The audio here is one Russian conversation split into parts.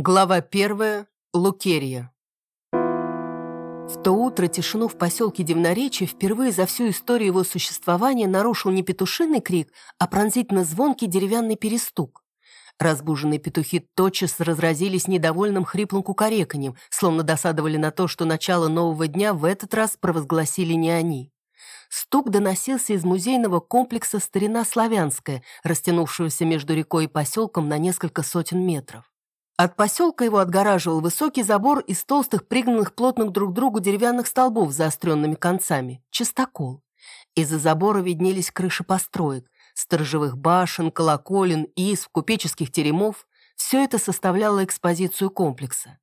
Глава первая. Лукерия. В то утро тишину в поселке Дивноречье впервые за всю историю его существования нарушил не петушиный крик, а пронзительно звонкий деревянный перестук. Разбуженные петухи тотчас разразились недовольным хриплым кукареканьем, словно досадовали на то, что начало нового дня в этот раз провозгласили не они. Стук доносился из музейного комплекса «Старина Славянская», растянувшегося между рекой и поселком на несколько сотен метров. От поселка его отгораживал высокий забор из толстых, пригнанных плотных друг к другу деревянных столбов с заостренными концами – чистокол. Из-за забора виднелись крыши построек, сторожевых башен, колоколен, изб, купеческих теремов. Все это составляло экспозицию комплекса.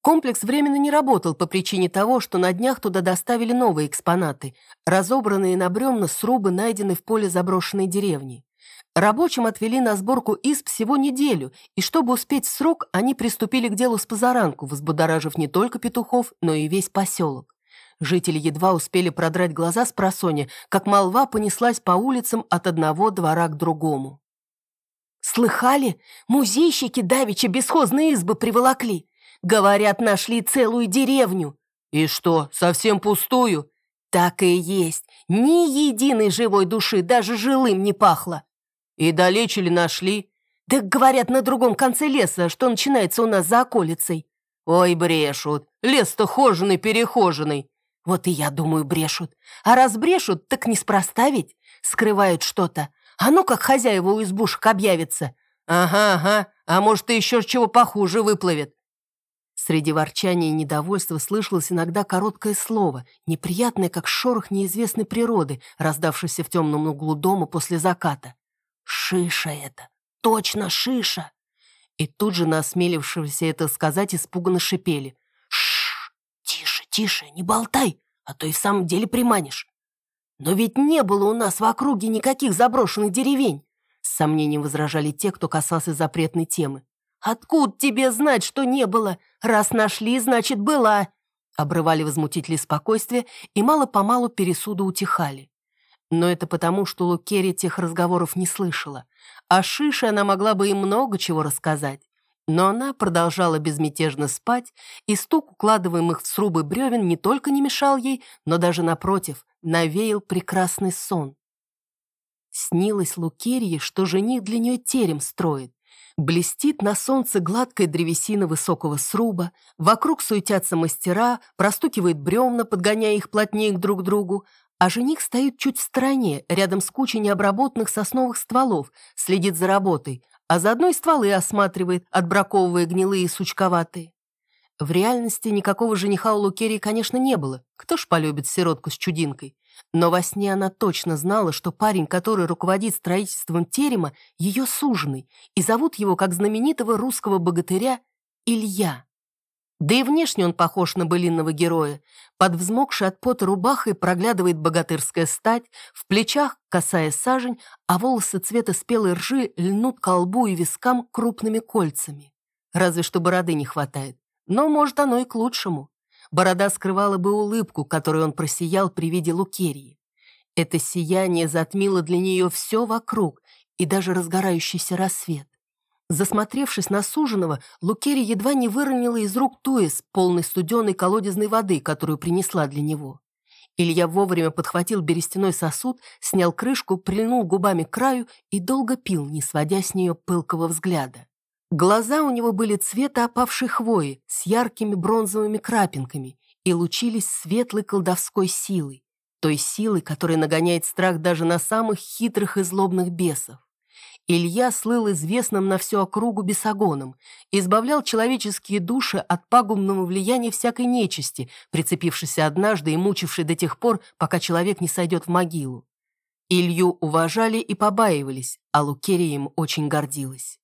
Комплекс временно не работал по причине того, что на днях туда доставили новые экспонаты, разобранные на бревна срубы, найденные в поле заброшенной деревни. Рабочим отвели на сборку изб всего неделю, и чтобы успеть срок, они приступили к делу с позаранку, взбудоражив не только петухов, но и весь поселок. Жители едва успели продрать глаза с просони, как молва понеслась по улицам от одного двора к другому. «Слыхали? Музейщики давеча бесхозные избы приволокли. Говорят, нашли целую деревню». «И что, совсем пустую?» «Так и есть. Ни единой живой души, даже жилым не пахло. «И далече ли нашли?» «Да говорят, на другом конце леса, что начинается у нас за околицей». «Ой, брешут. Лес-то хоженый-перехоженный». «Вот и я думаю, брешут. А раз брешут, так неспроста ведь. Скрывают что-то. А ну как хозяева у избушек объявится». «Ага, ага. А может, и еще чего похуже выплывет». Среди ворчания и недовольства слышалось иногда короткое слово, неприятное, как шорох неизвестной природы, раздавшийся в темном углу дома после заката. «Шиша это! Точно шиша!» И тут же на осмелившегося это сказать испуганно шипели. «Шш! Тише, тише, не болтай, а то и в самом деле приманишь!» «Но ведь не было у нас в округе никаких заброшенных деревень!» С сомнением возражали те, кто касался запретной темы. «Откуда тебе знать, что не было? Раз нашли, значит, была!» Обрывали возмутители спокойствия, и мало-помалу пересуды утихали. Но это потому, что Лукерри тех разговоров не слышала. А Шише она могла бы им много чего рассказать. Но она продолжала безмятежно спать, и стук укладываемых в срубы бревен не только не мешал ей, но даже, напротив, навеял прекрасный сон. Снилось Лукерье, что жених для нее терем строит. Блестит на солнце гладкая древесина высокого сруба, вокруг суетятся мастера, простукивает бревна, подгоняя их плотнее друг к другу, а жених стоит чуть в стороне, рядом с кучей необработанных сосновых стволов, следит за работой, а заодно и стволы осматривает, отбраковывая гнилые и сучковатые. В реальности никакого жениха у Лукерии, конечно, не было. Кто ж полюбит сиротку с чудинкой? Но во сне она точно знала, что парень, который руководит строительством терема, ее суженый, и зовут его, как знаменитого русского богатыря, Илья. Да и внешне он похож на былинного героя. Под взмокшей от пота рубахой проглядывает богатырская стать, в плечах касая сажень, а волосы цвета спелой ржи льнут к лбу и вискам крупными кольцами. Разве что бороды не хватает. Но, может, оно и к лучшему. Борода скрывала бы улыбку, которой он просиял при виде Лукерии. Это сияние затмило для нее все вокруг и даже разгорающийся рассвет. Засмотревшись на суженого, Лукерия едва не выронила из рук туес, полный студеной колодезной воды, которую принесла для него. Илья вовремя подхватил берестяной сосуд, снял крышку, прильнул губами к краю и долго пил, не сводя с нее пылкого взгляда. Глаза у него были цвета опавшей хвои, с яркими бронзовыми крапинками, и лучились светлой колдовской силой, той силой, которая нагоняет страх даже на самых хитрых и злобных бесов. Илья слыл известным на всю округу бесогоном, избавлял человеческие души от пагубного влияния всякой нечисти, прицепившейся однажды и мучившей до тех пор, пока человек не сойдет в могилу. Илью уважали и побаивались, а Лукерия им очень гордилась.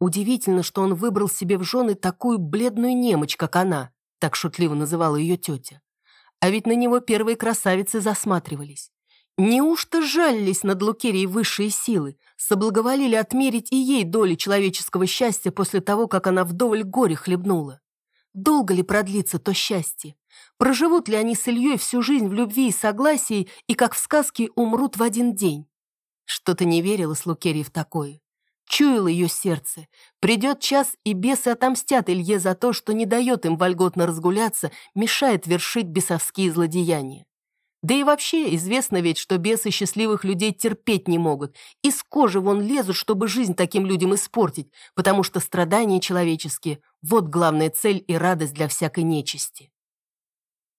Удивительно, что он выбрал себе в жены такую бледную немочь, как она, так шутливо называла ее тетя. А ведь на него первые красавицы засматривались. Неужто жалились над Лукерией высшие силы, соблаговолили отмерить и ей доли человеческого счастья после того, как она вдоволь горе хлебнула? Долго ли продлится то счастье? Проживут ли они с Ильей всю жизнь в любви и согласии и, как в сказке, умрут в один день? Что-то не верилось Лукерии в такое. Чуяло ее сердце. Придет час, и бесы отомстят Илье за то, что не дает им вольготно разгуляться, мешает вершить бесовские злодеяния. Да и вообще известно ведь, что бесы счастливых людей терпеть не могут. Из кожи вон лезут, чтобы жизнь таким людям испортить, потому что страдания человеческие – вот главная цель и радость для всякой нечисти.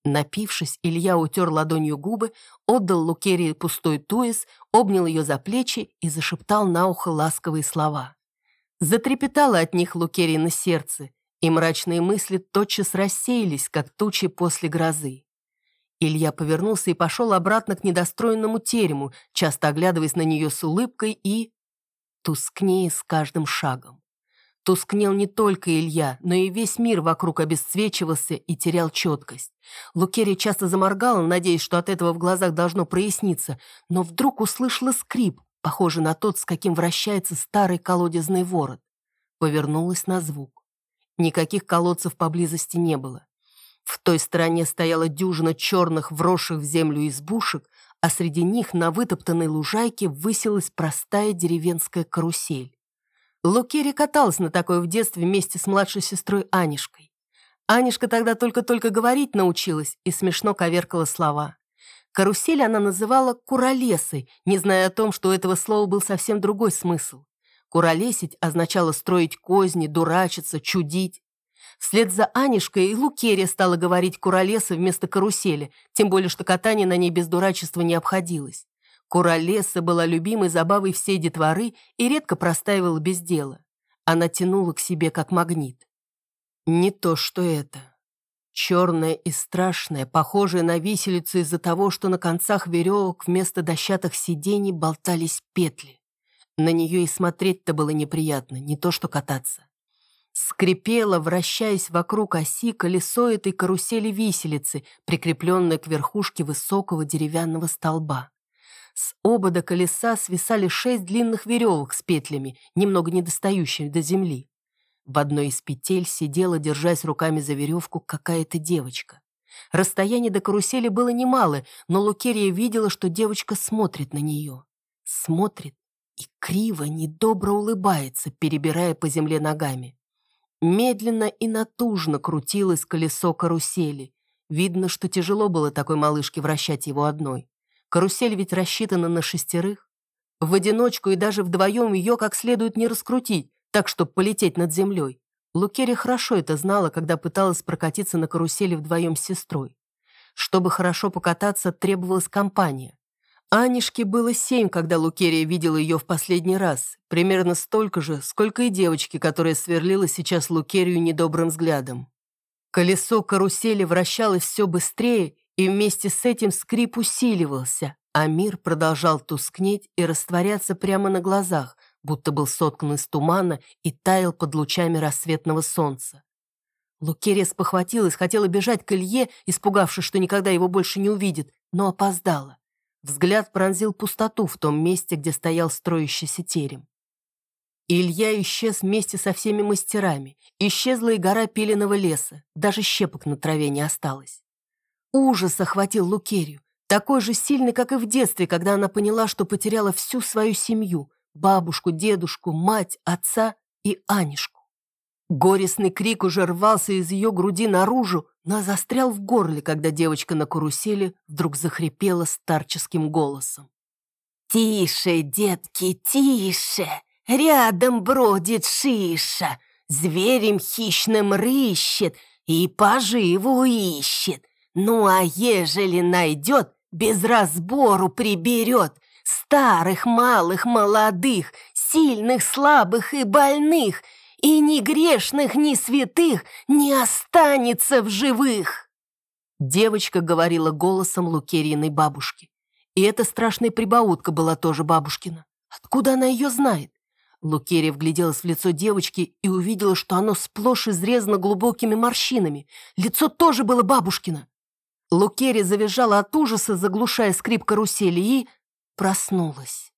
Напившись, Илья утер ладонью губы, отдал Лукерии пустой туес, обнял ее за плечи и зашептал на ухо ласковые слова. Затрепетало от них Лукерии на сердце, и мрачные мысли тотчас рассеялись, как тучи после грозы. Илья повернулся и пошел обратно к недостроенному терему, часто оглядываясь на нее с улыбкой и... тускнее с каждым шагом. Тускнел не только Илья, но и весь мир вокруг обесцвечивался и терял четкость. Лукерия часто заморгала, надеясь, что от этого в глазах должно проясниться, но вдруг услышала скрип, похожий на тот, с каким вращается старый колодезный ворот. Повернулась на звук. Никаких колодцев поблизости не было. В той стороне стояла дюжина черных, вросших в землю избушек, а среди них на вытоптанной лужайке высилась простая деревенская карусель. Лукери каталась на такой в детстве вместе с младшей сестрой Анишкой. Анишка тогда только-только говорить научилась и смешно коверкала слова. Карусель она называла «куролесой», не зная о том, что у этого слова был совсем другой смысл. Куролесить означало строить козни, дурачиться, чудить. Вслед за Анишкой и Лукерия стала говорить «куролеса» вместо «карусели», тем более что катание на ней без дурачества не обходилось. Куролеса была любимой забавой всей детворы и редко простаивала без дела. Она тянула к себе как магнит. Не то, что это. Черная и страшная, похожая на виселицу из-за того, что на концах веревок вместо дощатых сидений болтались петли. На нее и смотреть-то было неприятно, не то что кататься. Скрипело, вращаясь вокруг оси, колесо этой карусели-виселицы, прикрепленное к верхушке высокого деревянного столба. С обода колеса свисали шесть длинных веревок с петлями, немного недостающими до земли. В одной из петель сидела, держась руками за веревку, какая-то девочка. Расстояние до карусели было немало, но Лукерия видела, что девочка смотрит на нее. Смотрит и криво, недобро улыбается, перебирая по земле ногами. Медленно и натужно крутилось колесо карусели. Видно, что тяжело было такой малышке вращать его одной. Карусель ведь рассчитана на шестерых. В одиночку и даже вдвоем ее как следует не раскрутить, так, чтобы полететь над землей. Лукерия хорошо это знала, когда пыталась прокатиться на карусели вдвоем с сестрой. Чтобы хорошо покататься, требовалась компания. Анишке было семь, когда Лукерия видела ее в последний раз. Примерно столько же, сколько и девочки, которая сверлила сейчас Лукерию недобрым взглядом. Колесо карусели вращалось все быстрее, и вместе с этим скрип усиливался, а мир продолжал тускнеть и растворяться прямо на глазах, будто был соткан из тумана и таял под лучами рассветного солнца. Лукерия спохватилась, хотела бежать к Илье, испугавшись, что никогда его больше не увидит, но опоздала. Взгляд пронзил пустоту в том месте, где стоял строящийся терем. Илья исчез вместе со всеми мастерами. Исчезла и гора пиленого леса. Даже щепок на траве не осталось. Ужас охватил Лукерию. Такой же сильный, как и в детстве, когда она поняла, что потеряла всю свою семью. Бабушку, дедушку, мать, отца и Анишку. Горестный крик уже рвался из ее груди наружу, но застрял в горле, когда девочка на карусели вдруг захрипела старческим голосом. «Тише, детки, тише! Рядом бродит шиша, зверем хищным рыщет и поживу ищет. Ну а ежели найдет, без разбору приберет, старых, малых, молодых, сильных, слабых и больных — и ни грешных, ни святых не останется в живых!» Девочка говорила голосом Лукериной бабушки. И эта страшная прибаутка была тоже бабушкина. Откуда она ее знает? Лукерия вгляделась в лицо девочки и увидела, что оно сплошь изрезано глубокими морщинами. Лицо тоже было бабушкино. Лукерия завизжала от ужаса, заглушая скрип карусели, и проснулась.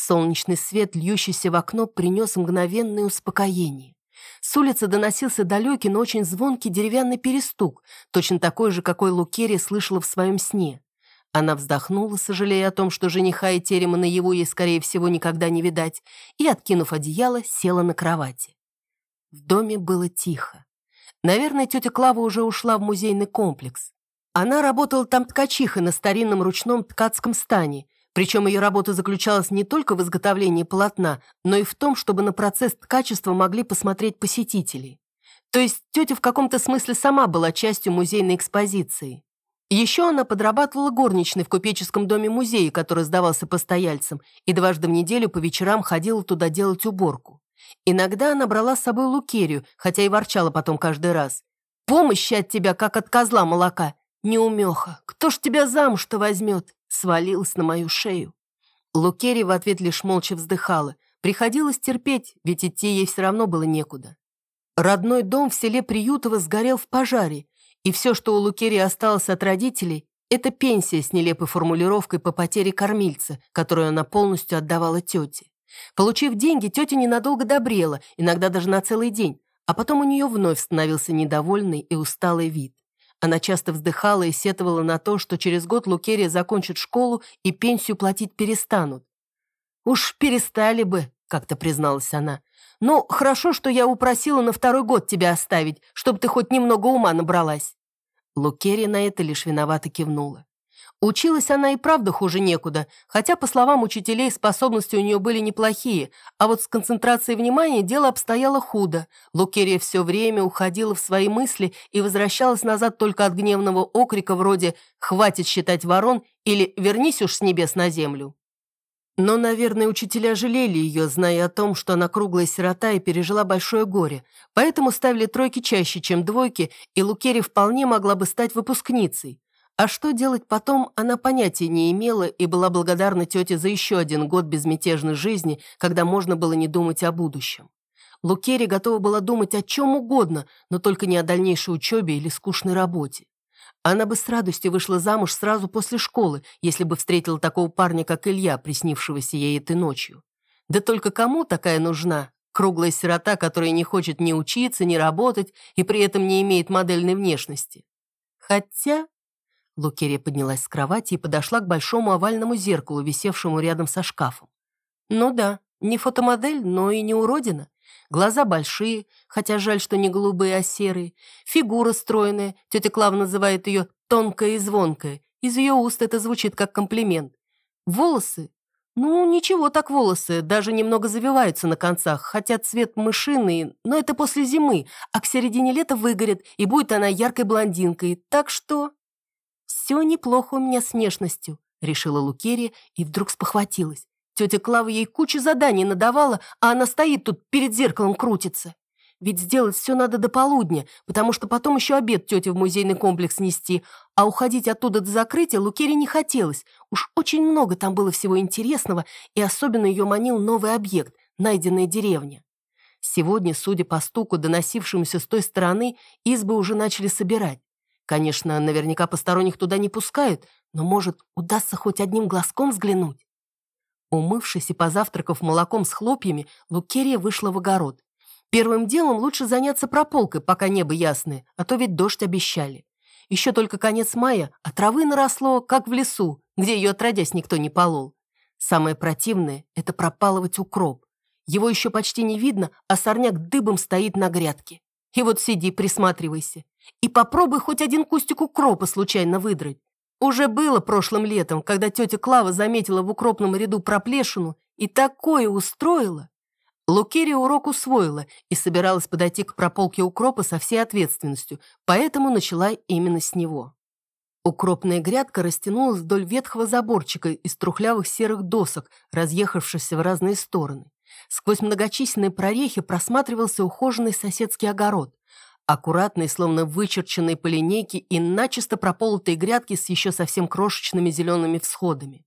Солнечный свет, льющийся в окно, принес мгновенное успокоение. С улицы доносился далекий, но очень звонкий деревянный перестук, точно такой же, какой Лукерия слышала в своем сне. Она вздохнула, сожалея о том, что жениха и терема на его ей, скорее всего, никогда не видать, и, откинув одеяло, села на кровати. В доме было тихо. Наверное, тетя Клава уже ушла в музейный комплекс. Она работала там ткачихой на старинном ручном ткацком стане, причем ее работа заключалась не только в изготовлении полотна, но и в том, чтобы на процесс ткачества могли посмотреть посетители. То есть тетя в каком-то смысле сама была частью музейной экспозиции. Еще она подрабатывала горничной в купеческом доме музея, который сдавался постояльцам, и дважды в неделю по вечерам ходила туда делать уборку. Иногда она брала с собой Лукерию, хотя и ворчала потом каждый раз. «Помощи от тебя, как от козла молока. Неумеха, кто ж тебя замуж-то возьмет?» Свалилась на мою шею. Лукерия в ответ лишь молча вздыхала. Приходилось терпеть, ведь идти ей все равно было некуда. Родной дом в селе Приютово сгорел в пожаре, и все, что у Лукерии осталось от родителей, это пенсия с нелепой формулировкой по потере кормильца, которую она полностью отдавала тете. Получив деньги, тетя ненадолго добрела, иногда даже на целый день, а потом у нее вновь становился недовольный и усталый вид. Она часто вздыхала и сетовала на то, что через год Лукерия закончит школу и пенсию платить перестанут. «Уж перестали бы», — как-то призналась она. «Ну, хорошо, что я упросила на второй год тебя оставить, чтобы ты хоть немного ума набралась». Лукерия на это лишь виновато кивнула. Училась она и правда хуже некуда, хотя, по словам учителей, способности у нее были неплохие, а вот с концентрацией внимания дело обстояло худо. Лукерия все время уходила в свои мысли и возвращалась назад только от гневного окрика вроде «хватит считать ворон» или «вернись уж с небес на землю». Но, наверное, учителя жалели ее, зная о том, что она круглая сирота и пережила большое горе, поэтому ставили тройки чаще, чем двойки, и Лукерия вполне могла бы стать выпускницей. А что делать потом, она понятия не имела и была благодарна тете за еще один год безмятежной жизни, когда можно было не думать о будущем. Лукери готова была думать о чем угодно, но только не о дальнейшей учебе или скучной работе. Она бы с радостью вышла замуж сразу после школы, если бы встретила такого парня, как Илья, приснившегося ей этой ночью. Да только кому такая нужна? Круглая сирота, которая не хочет ни учиться, ни работать и при этом не имеет модельной внешности. Хотя Лукерия поднялась с кровати и подошла к большому овальному зеркалу, висевшему рядом со шкафом. Ну да, не фотомодель, но и не уродина. Глаза большие, хотя жаль, что не голубые, а серые. Фигура стройная, тетя Клава называет ее тонкая и звонкая. Из ее уст это звучит как комплимент. Волосы? Ну, ничего так волосы, даже немного завиваются на концах, хотя цвет мышиный, но это после зимы, а к середине лета выгорит, и будет она яркой блондинкой, так что... «Все неплохо у меня с внешностью», — решила Лукерия и вдруг спохватилась. Тетя Клава ей кучу заданий надавала, а она стоит тут перед зеркалом крутится. Ведь сделать все надо до полудня, потому что потом еще обед тете в музейный комплекс нести, а уходить оттуда до закрытия Лукерии не хотелось. Уж очень много там было всего интересного, и особенно ее манил новый объект — найденная деревня. Сегодня, судя по стуку, доносившемуся с той стороны, избы уже начали собирать. Конечно, наверняка посторонних туда не пускают, но, может, удастся хоть одним глазком взглянуть. Умывшись и позавтракав молоком с хлопьями, Лукерия вышла в огород. Первым делом лучше заняться прополкой, пока небо ясное, а то ведь дождь обещали. Еще только конец мая, а травы наросло, как в лесу, где ее отродясь никто не полол. Самое противное — это пропалывать укроп. Его еще почти не видно, а сорняк дыбом стоит на грядке. И вот сиди, присматривайся. И попробуй хоть один кустик укропа случайно выдрать. Уже было прошлым летом, когда тетя Клава заметила в укропном ряду проплешину и такое устроила. Лукерия урок усвоила и собиралась подойти к прополке укропа со всей ответственностью, поэтому начала именно с него. Укропная грядка растянулась вдоль ветхого заборчика из трухлявых серых досок, разъехавшихся в разные стороны. Сквозь многочисленные прорехи просматривался ухоженный соседский огород. Аккуратные, словно вычерченные по линейке и начисто прополотые грядки с еще совсем крошечными зелеными всходами.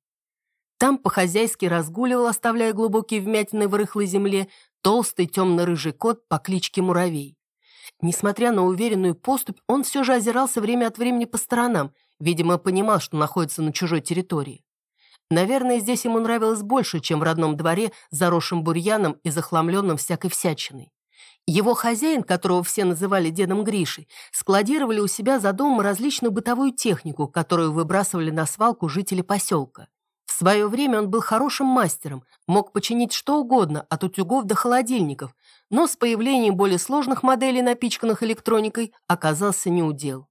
Там по-хозяйски разгуливал, оставляя глубокие вмятины в рыхлой земле, толстый темно-рыжий кот по кличке Муравей. Несмотря на уверенную поступь, он все же озирался время от времени по сторонам, видимо, понимал, что находится на чужой территории. Наверное, здесь ему нравилось больше, чем в родном дворе, заросшим бурьяном и захламленным всякой всячиной. Его хозяин, которого все называли дедом Гришей, складировали у себя за домом различную бытовую технику, которую выбрасывали на свалку жители поселка. В свое время он был хорошим мастером, мог починить что угодно, от утюгов до холодильников, но с появлением более сложных моделей, напичканных электроникой, оказался неудел.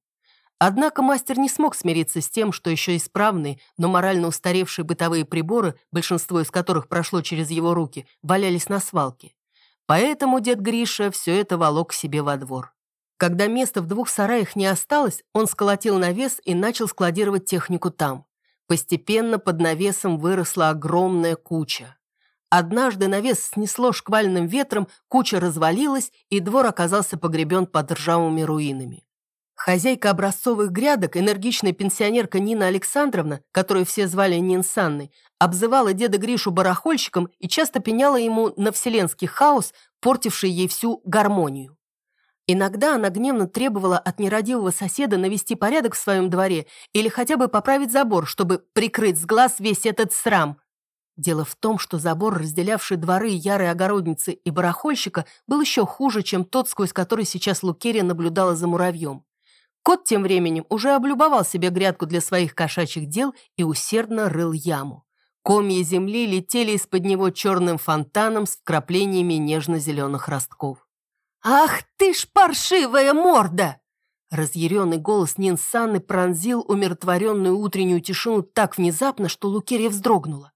Однако мастер не смог смириться с тем, что еще исправные, но морально устаревшие бытовые приборы, большинство из которых прошло через его руки, валялись на свалке. Поэтому дед Гриша все это волок себе во двор. Когда места в двух сараях не осталось, он сколотил навес и начал складировать технику там. Постепенно под навесом выросла огромная куча. Однажды навес снесло шквальным ветром, куча развалилась, и двор оказался погребен под ржавыми руинами. Хозяйка образцовых грядок, энергичная пенсионерка Нина Александровна, которую все звали Нинсанной, обзывала деда Гришу барахольщиком и часто пеняла ему на вселенский хаос, портивший ей всю гармонию. Иногда она гневно требовала от нерадивого соседа навести порядок в своем дворе или хотя бы поправить забор, чтобы прикрыть с глаз весь этот срам. Дело в том, что забор, разделявший дворы ярой огородницы и барахольщика, был еще хуже, чем тот, сквозь который сейчас Лукерия наблюдала за муравьем. Кот тем временем уже облюбовал себе грядку для своих кошачьих дел и усердно рыл яму. Комья земли летели из-под него черным фонтаном с вкраплениями нежно-зеленых ростков. «Ах ты ж паршивая морда!» Разъяренный голос Нинсаны пронзил умиротворенную утреннюю тишину так внезапно, что Лукерья вздрогнула.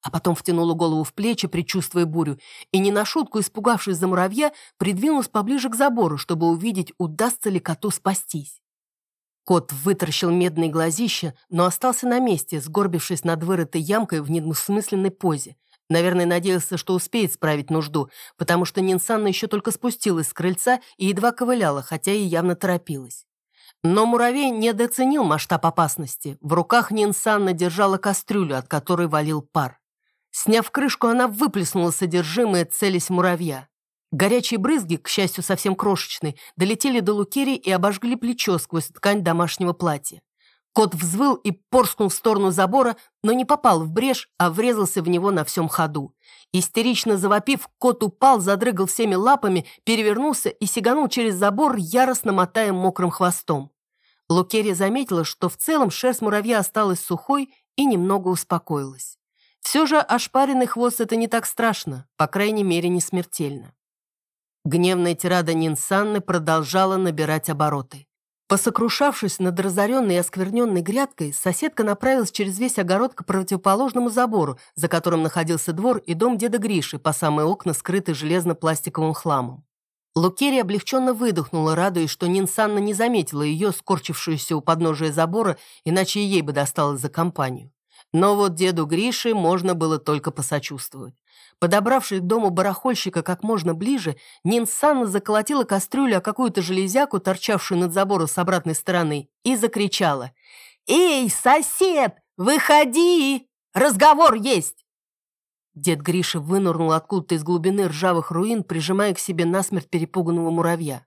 А потом втянула голову в плечи, предчувствуя бурю, и не на шутку, испугавшись за муравья, придвинулась поближе к забору, чтобы увидеть, удастся ли коту спастись. Кот вытаращил медные глазища, но остался на месте, сгорбившись над вырытой ямкой в недвусмысленной позе. Наверное, надеялся, что успеет справить нужду, потому что Нинсанна еще только спустилась с крыльца и едва ковыляла, хотя и явно торопилась. Но муравей недооценил масштаб опасности. В руках Нинсанна держала кастрюлю, от которой валил пар. Сняв крышку, она выплеснула содержимое, целясь муравья. Горячие брызги, к счастью, совсем крошечные, долетели до Лукери и обожгли плечо сквозь ткань домашнего платья. Кот взвыл и порскнул в сторону забора, но не попал в брешь, а врезался в него на всем ходу. Истерично завопив, кот упал, задрыгал всеми лапами, перевернулся и сиганул через забор, яростно мотая мокрым хвостом. Лукерия заметила, что в целом шерсть муравья осталась сухой и немного успокоилась. Все же ошпаренный хвост – это не так страшно, по крайней мере, не смертельно. Гневная тирада Нинсанны продолжала набирать обороты. Посокрушавшись над разоренной и оскверненной грядкой, соседка направилась через весь огород к противоположному забору, за которым находился двор и дом деда Гриши, по самые окна, скрытый железно-пластиковым хламом. Лукерия облегченно выдохнула, радуясь, что Нинсанна не заметила ее, скорчившуюся у подножия забора, иначе ей бы досталось за компанию. Но вот деду Грише можно было только посочувствовать. Подобравшись к дому барахольщика как можно ближе, Нинсанна заколотила кастрюлю о какую-то железяку, торчавшую над забором с обратной стороны, и закричала. «Эй, сосед, выходи! Разговор есть!» Дед Гриша вынырнул откуда-то из глубины ржавых руин, прижимая к себе насмерть перепуганного муравья.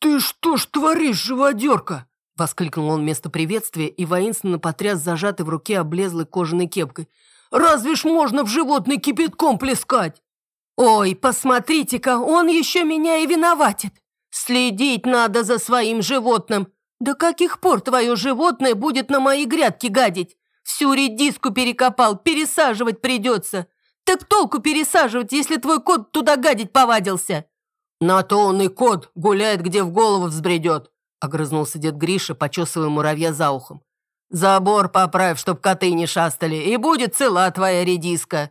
«Ты что ж творишь, живодерка?» Воскликнул он вместо приветствия и воинственно потряс зажатой в руке облезлой кожаной кепкой. Разве ж можно в животный кипятком плескать? Ой, посмотрите-ка, он еще меня и виноватит. Следить надо за своим животным. До каких пор твое животное будет на мои грядки гадить? Всю редиску перекопал, пересаживать придется. Так толку пересаживать, если твой кот туда гадить повадился? На то он и кот, гуляет, где в голову взбредет. Огрызнулся дед Гриша, почесывая муравья за ухом. Забор поправь, чтоб коты не шастали, и будет цела твоя редиска.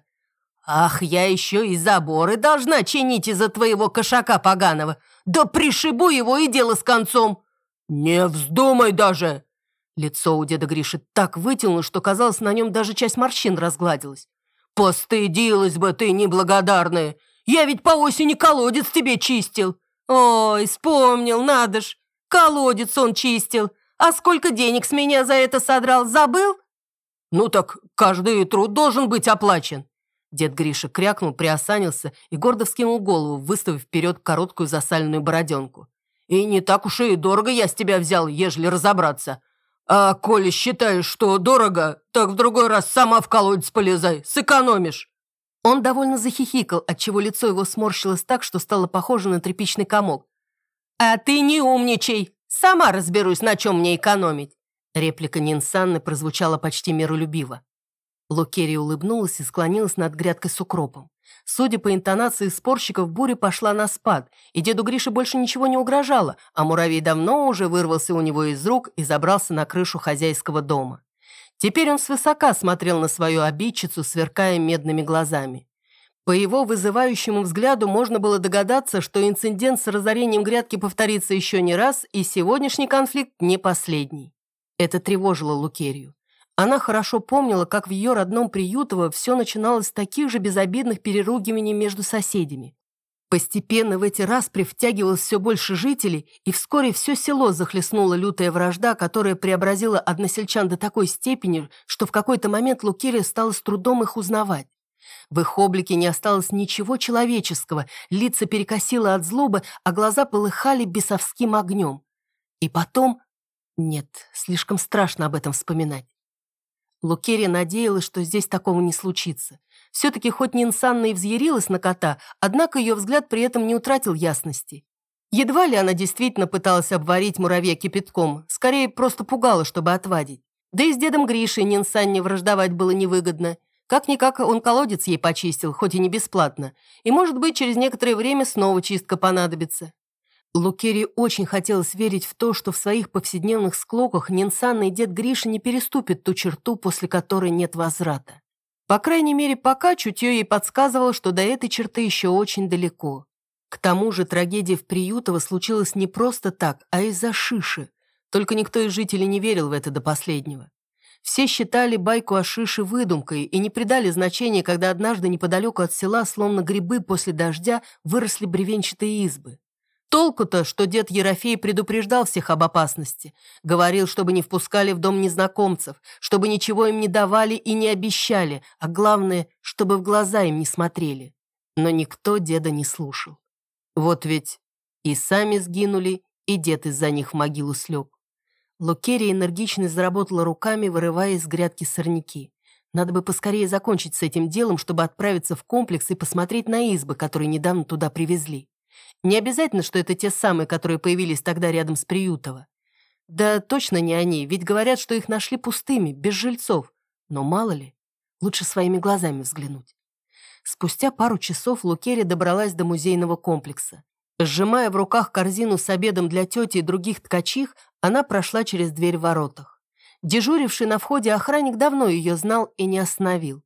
Ах, я еще и заборы должна чинить из-за твоего кошака поганого. Да пришибу его и дело с концом. Не вздумай даже. Лицо у деда Гриши так вытянуло, что, казалось, на нем даже часть морщин разгладилась. «Постыдилась бы ты, неблагодарная! Я ведь по осени колодец тебе чистил!» «Ой, вспомнил, надо ж! Колодец он чистил! А сколько денег с меня за это содрал, забыл?» «Ну так каждый труд должен быть оплачен». Дед Гриша крякнул, приосанился и гордо вскинул голову, выставив вперед короткую засаленную бороденку. «И не так уж и дорого я с тебя взял, ежели разобраться. А коли считаешь, что дорого, так в другой раз сама в колодец полезай, сэкономишь». Он довольно захихикал, отчего лицо его сморщилось так, что стало похоже на тряпичный комок. «А ты не умничай! Сама разберусь, на чем мне экономить!» Реплика Нинсанны прозвучала почти миролюбиво. Лукерия улыбнулась и склонилась над грядкой с укропом. Судя по интонации спорщиков, буря пошла на спад, и деду Грише больше ничего не угрожало, а муравей давно уже вырвался у него из рук и забрался на крышу хозяйского дома. Теперь он свысока смотрел на свою обидчицу, сверкая медными глазами. По его вызывающему взгляду можно было догадаться, что инцидент с разорением грядки повторится еще не раз, и сегодняшний конфликт не последний. Это тревожило Лукерию. Она хорошо помнила, как в ее родном Приютово все начиналось с таких же безобидных переругиваний между соседями. Постепенно в эти распри втягивалось все больше жителей, и вскоре все село захлестнула лютая вражда, которая преобразила односельчан до такой степени, что в какой-то момент Лукерия стала с трудом их узнавать. В их облике не осталось ничего человеческого, лица перекосило от злобы, а глаза полыхали бесовским огнем. И потом... Нет, слишком страшно об этом вспоминать. Лукерия надеялась, что здесь такого не случится. Все-таки хоть Нинсанна и взъярилась на кота, однако ее взгляд при этом не утратил ясности. Едва ли она действительно пыталась обварить муравья кипятком, скорее просто пугала, чтобы отвадить. Да и с дедом Гришей Нинсанне враждовать было невыгодно. Как-никак он колодец ей почистил, хоть и не бесплатно. И, может быть, через некоторое время снова чистка понадобится. Лукерии очень хотелось верить в то, что в своих повседневных склоках Нинсанна и дед Гриша не переступят ту черту, после которой нет возврата. По крайней мере, пока чутье ей подсказывало, что до этой черты еще очень далеко. К тому же трагедия в Приютово случилась не просто так, а из-за шиши. Только никто из жителей не верил в это до последнего. Все считали байку о шише выдумкой и не придали значения, когда однажды неподалеку от села, словно грибы после дождя, выросли бревенчатые избы. Толку-то, что дед Ерофей предупреждал всех об опасности. Говорил, чтобы не впускали в дом незнакомцев, чтобы ничего им не давали и не обещали, а главное, чтобы в глаза им не смотрели. Но никто деда не слушал. Вот ведь и сами сгинули, и дед из-за них в могилу слег. Лукерия энергично заработала руками, вырывая из грядки сорняки. Надо бы поскорее закончить с этим делом, чтобы отправиться в комплекс и посмотреть на избы, которые недавно туда привезли. Не обязательно, что это те самые, которые появились тогда рядом с Приютово. Да точно не они, ведь говорят, что их нашли пустыми, без жильцов. Но мало ли, лучше своими глазами взглянуть. Спустя пару часов Лукерия добралась до музейного комплекса. Сжимая в руках корзину с обедом для тети и других ткачих, она прошла через дверь в воротах. Дежуривший на входе охранник давно ее знал и не остановил.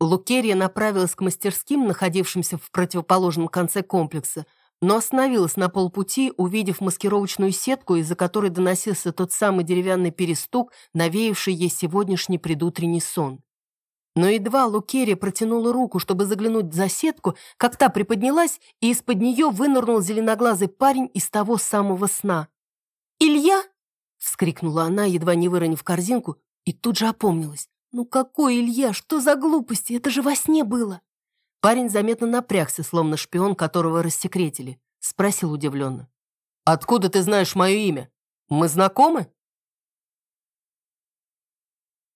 Лукерия направилась к мастерским, находившимся в противоположном конце комплекса, но остановилась на полпути, увидев маскировочную сетку, из-за которой доносился тот самый деревянный перестук, навеявший ей сегодняшний предутренний сон. Но едва Лукерия протянула руку, чтобы заглянуть за сетку, как та приподнялась, и из-под нее вынырнул зеленоглазый парень из того самого сна. «Илья!» — вскрикнула она, едва не выронив корзинку, и тут же опомнилась. «Ну какой Илья? Что за глупости? Это же во сне было!» Парень заметно напрягся, словно шпион, которого рассекретили. Спросил удивленно. «Откуда ты знаешь мое имя? Мы знакомы?»